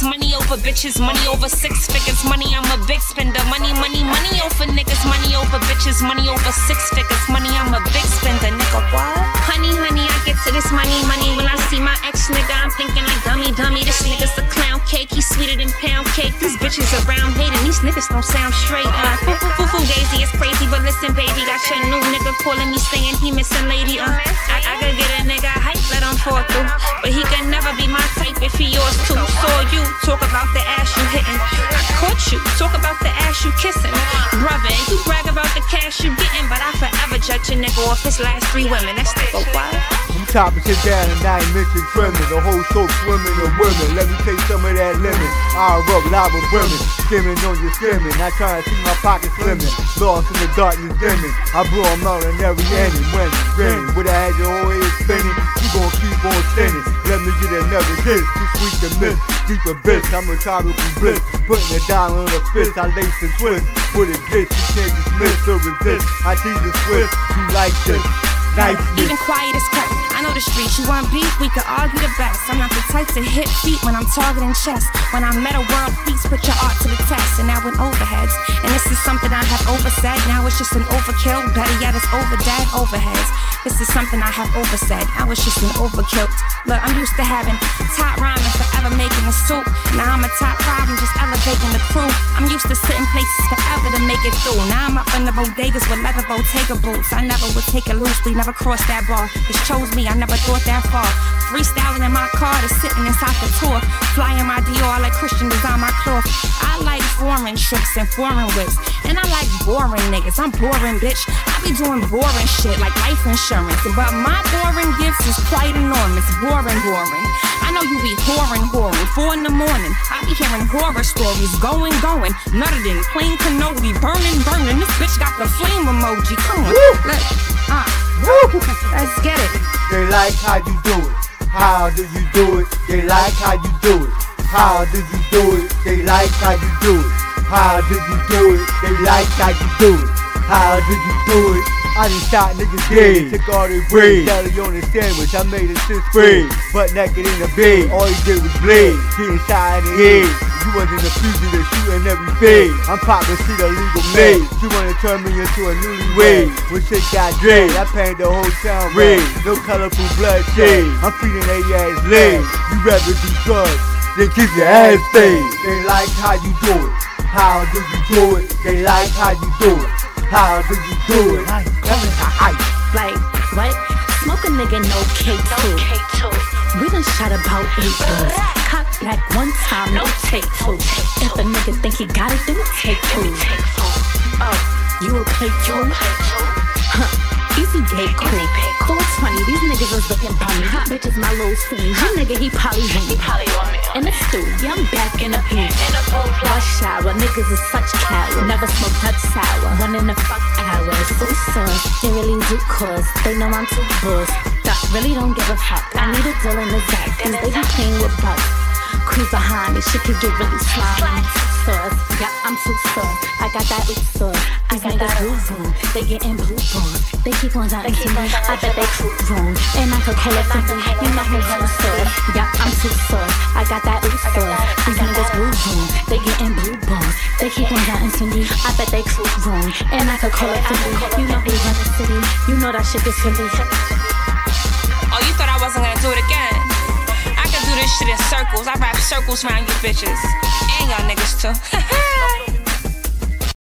niggas, money over bitches, money over six figures, money. I'm a big spender. Money, money, money over niggas, money over bitches, money over six figures, money. I'm a big spender, nigga. What? Honey, honey, I get to this money, money. When I see my ex nigga, I'm thinking like dummy, dummy. This nigga's a clown cake, he's sweeter than pound cake. These bitches around hating, these niggas don't sound straight. Uh, foo foo foo foo daisy is crazy, but listen, baby, got your new nigga calling me saying he missing lady. Uh, I, I could get a nigga hype, let him fall through, but he can never be my if he yours too. Saw you talk about the ass you hitting, I caught you talk about the ass you kissing, brother. You brag about the cash you getting, but I forever judge a nigga off his last three women. That's the what? I'm chopping shit down and I ain't mention trimming. The whole show swimming of women. Let me take some of that lemon. I rub with women. Skimming on your skimming. I try to see my pockets slimming. Lost in the darkness dimming. I blow them out in every ending. When raining. With I had your whole head spinning. Gon' keep on spinning. Let me get another hit. Too sweet to miss. Deep a bitch. I'm a tropical bliss. Putting a dollar on a fist. I lace and twist. With a glitch. You can't dismiss or resist. I tease a twist. You like this. Nice Even quiet as kept. I know the streets. You want beef? We could argue the best. I'm not the type to hit feet when I'm targeting chest. When I met a world peace, put your art to the test. And now with overheads. And this is something I have oversaid. Now it's just an overkill. Better yet, it's over dead overheads. This is something I have oversaid. Now it's just an overkill. Look, I'm used to having top rhyming, forever making a soup. Now I'm a top problem, just elevating the crew. I'm used to sitting places forever to make it through. Now I'm up in the bodegas with leather Bottega boots. I never would take it loosely, never crossed that bar. Just chose me, I never thought that far. Freestyling in my car to sitting inside the tour. Flying my Dior like Christian design my cloth. I like foreign trips and foreign whips. And I like boring niggas. I'm boring, bitch. I be doing boring shit like life insurance. But my boring gifts is quite enormous. Boring, boring. I know you be whoring, whoring. Four in the morning. I be hearing horror stories. Going, going. Nutted in. Plain cannoli. Burning, burning. This bitch got the flame emoji. Come on. Look. Uh. Let's get it. They like how you do it. How do you do it? They like how you do it. How do you do it? They like how you do it. How do you do it? They like how you do it. How did you do it? I just shot niggas dead, took all their bread. Deli on the sandwich, I made it six spread. Butt naked in the bed, all he did was bleed. Getting shot in the head. You wasn't a fugitive, shooting every fade. I'm popping shit illegal made. She wanna turn me into a newlywed. When shit got dread, I painted the whole town red. No colorful bloodshed. I'm feeding they ass legs. You rather do drugs than keep your ass fade. They like how you do it. How do you do it? They like how you do it. How do you do it? Coming to hype. Like, what? Smoke a nigga, no cake too. We done shot about eight guns. Cock back one time, no take two. If a nigga think he got it, then take two. Oh, you a play two? Huh. Easy gay cool. 420, these niggas is looking for me. Hot bitches, my little scene. You nigga, he probably me. In the stew, yeah, I'm back in the heat. Rush shower, niggas is such cowards. Never smoke touch One in the fuck hours. Full sauce, they really do cause. They know I'm too buzz. Duck really don't give a fuck. I need a deal in the Zach, cause they be playing with bucks. Cruise behind me, shit could get really slimy. Sauce, yeah, I'm too sauce. I got that. These blue they getting blue boom. They keep on doubting to me, I bet they true wrong. And I could call it something, you know who's too sauce. Yeah, I'm too sauce. I got that sauce. These niggas blue room, they getting blue boom. They keep on doubting to me, I bet they true wrong. And I could call it something, you know who run the city. You know that shit is silly. Oh, you thought I wasn't gonna do it again? I can do this shit in circles. I wrap circles around you bitches. And y'all niggas too.